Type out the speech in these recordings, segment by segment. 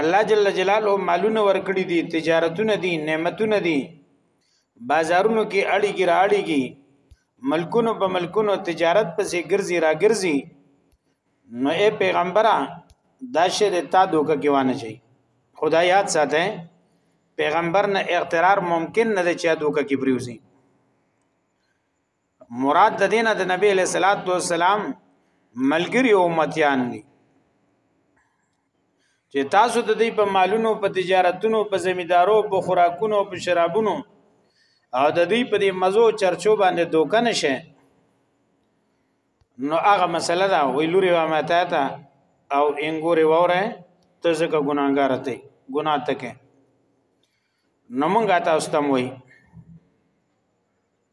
الله جل جلاله مالونه ورکړي دي تجارتونه دي نعمتونه دي بازارونو کې اړیږي راړيږي ملکونو په ملکونو تجارت پسې ګرځي راګرځي نو اے پیغمبره دا شی د تا دوکه کې وانه شي خدایات ساته پیغمبر نه اقترار ممکن نه دی چې دوکه کې پریوزي مراد د دینه د نبی علیہ الصلوۃ والسلام ملګری او امتیان دي چې تاسو د دې په مالونو په تجارتونو په زمیدارو په خوراکونو په شرابونو او د دې په دې مزو چرچو باندې دوکه نشه نو هغه مسله ده وی لوري و ماته تا او انګوري وره ته ځکه ګناګار ته ګنا تکه نو مونږه تاسو تم وای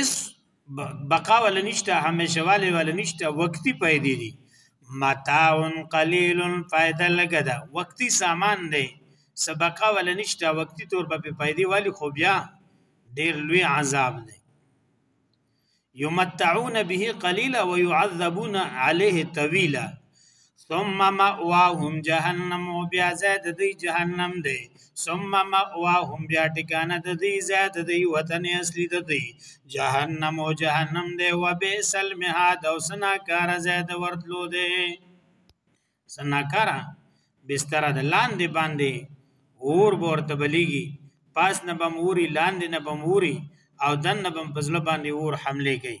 اس بقا ول نشته همیشه والي ول نشته وقتی پیدې دي متاع قلیل فائدہ لګه ده وقتی سامان دی سبقا ول نشته وقتی تور په پیدې والی خو بیا ډیر لوی عذاب دی یمتعون به قلیلا ويعذبون عليه طويلا ثم مأواهم جهنم او بیا زید دی جهنم دی ثم مأواهم بیا ټکانه د دی زید دی وطن اصلي د دی جهنم او جهنم دی و بئس المهاد او سنا کار زید ورتلو دی سنا کار بستر د لاندې باندې اور ورته بلیږي پاس نه بم وری لاندې نه بم وری او دن نه بم پزله باندې اور حمله کوي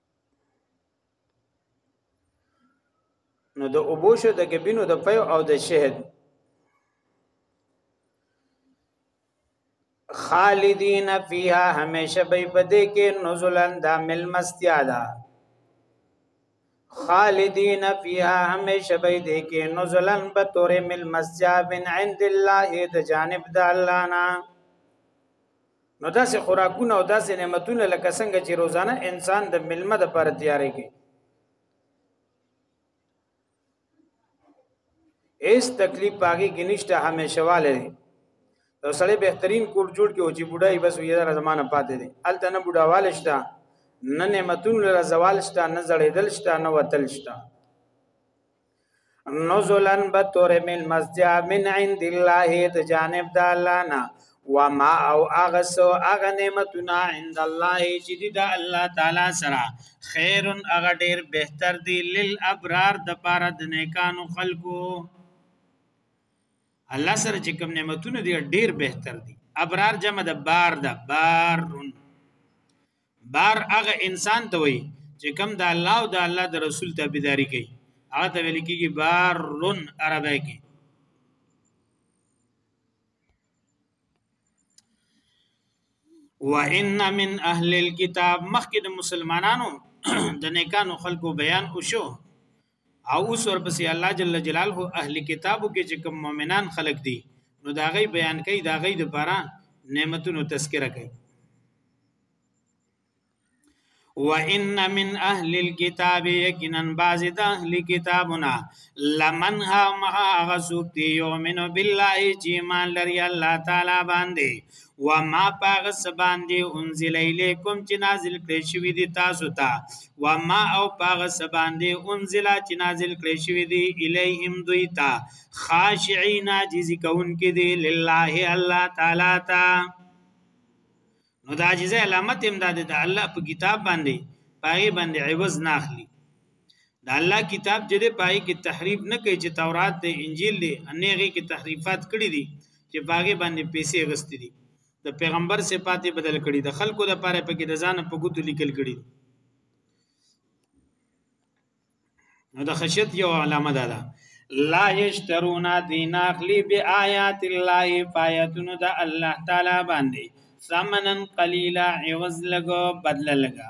نو د اوبوشو د ګبینو د پیو او د شهد خالدین فیها همیشه به پدې کې نزلن دا مل مستیا ده خالدین فیها همیشه به دې کې نزلن به تورې مل مستیا بن عند الله د جانب د الله نه نو داسې خوراکونه او داسې نعمتونه لکه څنګه چې روزانه انسان د ملمه د پر تیارې کې هیڅ تکلیف پاګه کې نشته همیشه والے دی یو سړی بهترین کور جوړ کې او چې بډای بس یې دغه زمانہ پاتې دی الته نه بډاواله شته نه نعمتون لره زوال شته نه زړېدل شته نه وتل شته نزلا بطور من مسجع من عند الله د جانب د الله نه وما او اغسو اغ نعمتنا عند الله چې د الله تعالی سره خیر اغ ډیر بهتر دی للابرار د پاره د نیکانو خلقو الله سره چې کوم نعمتونه دی ډیر بهتر دی ابرار جمع د بار د بارون بار هغه انسان ته وي چې کم د الله او د الله د رسول تابعداري کوي هغه ته ویل کېږي بارون عربی کې وان من اهل الكتاب مخکې د مسلمانانو د نیکانو خلکو بیان وشو او اوس ورپسې الله جل جلاله اهل کتابو کې چې کوم مؤمنان خلق دي نو دا غي بیان کوي دا غي د پاره نعمتونو تذکرہ کوي وان من اهل الكتاب یقینا بعض د اهل کتابنا لمن ها مها غسوک دی یؤمن بالله چې ایمان لري الله تعالی باندې و ما پاغه سباندې انزل الیکم چې نازل کړی شوی دی تاسو ته و ما او پاغه سباندې انزل چې نازل کړی شوی دی الیهم دوی ته خاشعين عاجز کون کې دی لله الله تعالی تا نو دا عاجزه علامت امداد د الله په کتاب باندې پای باندې عوض ناخلی د الله کتاب چې دی پای کې تحریف نه کوي چې تورات دی انجیل دی انغه کې تحریفات کړی دي چې باغې باندې پیسې غستې دي د پیغمبر صفات بدل کړي د خلکو د پاره په کې د ځان په ګوتو لیکل کړي نو د خشیت یو علامه ده دا لا یشترون دین اخلی بی آیات الله فایتون د الله تعالی باندې ثمنن قلیلا عوض لګو بدل لګا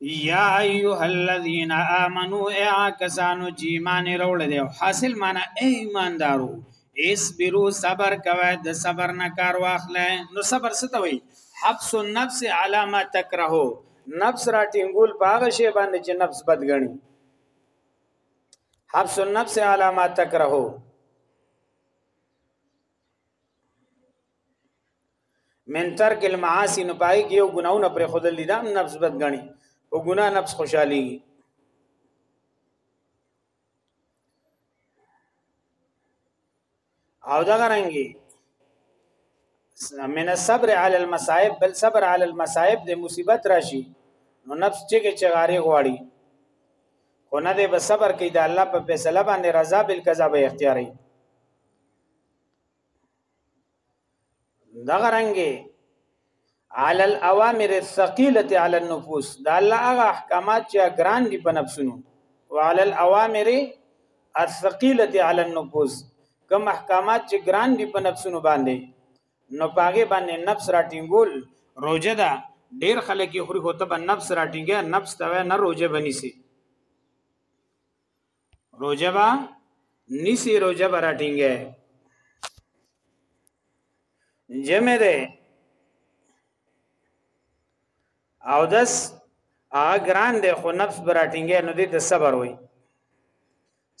یا ایها الذین آمنو ای کسانو چې ایمان راوړل او حاصل معنا ایماندارو اسبرو صبر کوي د صبر نه کار واخلې نو صبر څه ته وایي حبس النفس علامه تکرهو نفس را ټینګول پاغه شی باندې چې نفس بد غني حبس النفس علامه تکرهو من ترک المعاصی نو پای کې یو ګناونه پر خود لیدام نفس بد غني او ګنا نفس خوشحالي او دا غرانګي من الصبر على المصائب بل صبر على المصائب د مصیبت راشي نو نفس چې کې چغاري غواړي خو نه دې به صبر کوي د الله په فیصله باندې رضا بالقضا به اختیاري دغه رنګي علی الاوامر الثقيله علی النفوس دا الله هغه احکامات چې ګران دي په نفسونو وعلى الاوامر الثقيله علی النفوس کوم احکامات چې ګران دي په نفسونو باندې نو پاګه باندې نفس راټینګول روزه ده ډیر خلک یې خوري خو ته نفس راټینګه نفس ته نه روزه بنی سي روزه با نسی روزه با راټینګه جمع ده او دس هغه ګران دی خو نفس براټینګې نو دې ته صبر وای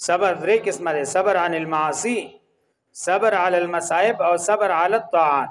صبر درې قسمه دی صبر عن المعاصی صبر علی المصائب او صبر علی الطاعات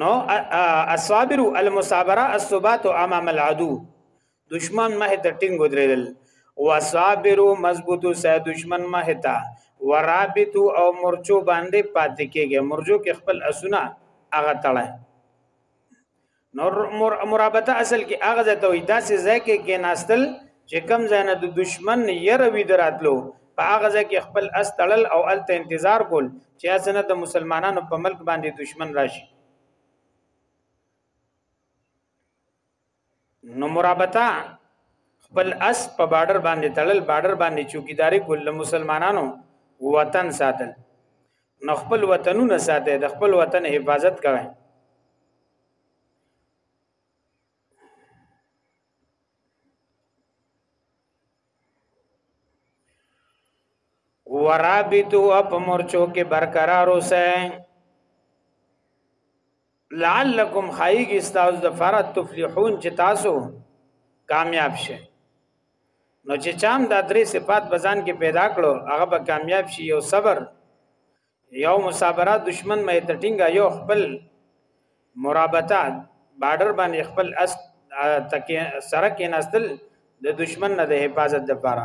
نو اصابر المصابره الثبات امام العدو دشمن مه ته ټینګ ودرېدل واصابر مضبوط سه دشمن مه ته ورابط او مرچو باندې پاتې کېږي مرجو کې خپل اسونه هغه تړه نور مرابطه اصل کې هغه ځای ته وي داسې ځای کې کې ناستل چې کم ځای نه د دشمن یره وی دراتلو په هغه ځای کې خپل استړل او الته انتظار کول چې اسنه د مسلمانانو په ملک باندې دشمن راشي نو مرابطه خپل اس په بارډر باندې تړل بارډر باندې چوکیداری کول مسلمانانو وطن ساتل نو خپل وطنونه ساته د خپل وطن حفاظت کوي ورابطو اپ مرچو کې برقرار اوسه لعلکم خایګ استاز د فرات تفلحون چې تاسو کامیاب شئ نو چې چام دا درې صفات بزان کې پیدا کړو هغه به کامیاب شي یو صبر یو مصابره دشمن مې تټینګا یو خپل مرابطه بارډر باندې خپل اس تک سره کې نستل د دشمن نه د حفاظت لپاره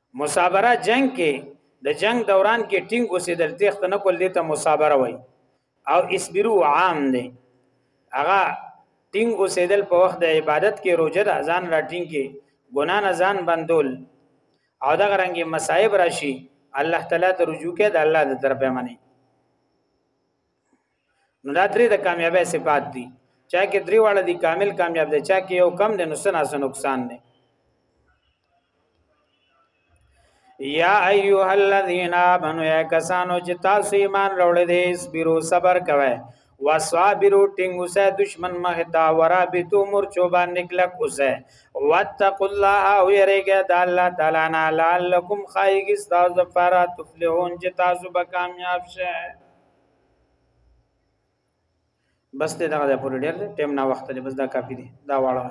مصابره جنگ کې د جنگ دوران کې ټینګ اوسېدل تخت نه کول دي ته مصابره وای او اسبرو عام دی هغه ټینګ اوسېدل په وخت د عبادت کې روزه ده ځان را ټینګ کې ګنا نه ځان بندول او دغه رنګي مصايب راشي الله تعالی ته رجوع کې د الله د طرفه مني نو دا درې د کامیابی صفات دي چا کې درې واړه دي کامل کامیاب دي چا کې یو کم دي نو سنا سن نقصان دي یا ایها الذین آمنوا یا کسانو چې تاسو ایمان راوړل دي صبرو صبر کوئ وصابرو ټینګ اوسه دشمن مخ تا ورابطو مرچو باندې کلک اوسه واتقوا الله او یریګه د الله تعالی نه لعلکم خایګ استاذ فرا تفلحون چې تاسو به کامیاب شئ بس ته دا د پوره ډېر ټیم نه وخت دی بس دا کافی دی دا واړه